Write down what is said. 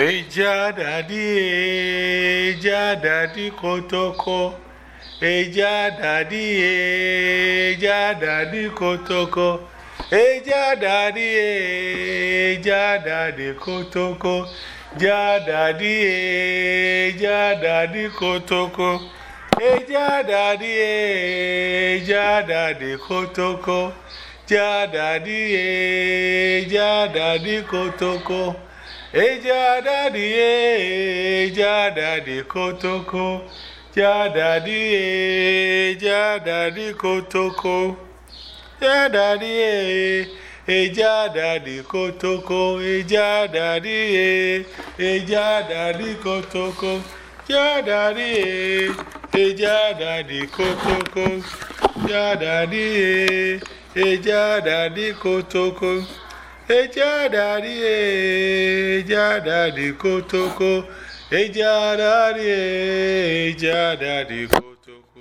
Hey, Jadadi, Jadadi Kotoko. Hey, Jadadi, Jadadi Kotoko. Hey, Jadadi, Jadadi Kotoko. Jadadi, Jadadi Kotoko. Hey, Jadadi, Jadadi Kotoko. Jadadi, Jadadi Kotoko. Hey, エジャダディエジャダディコトコジャダディエジャダディコトコジャダディエジャダディコトコエジャダディエジャダディコトコジャダディエジャダディコトコジャダディエジャダディコトコ、hey, Eja dari eja dari kotoko. Eja dari eja dari kotoko.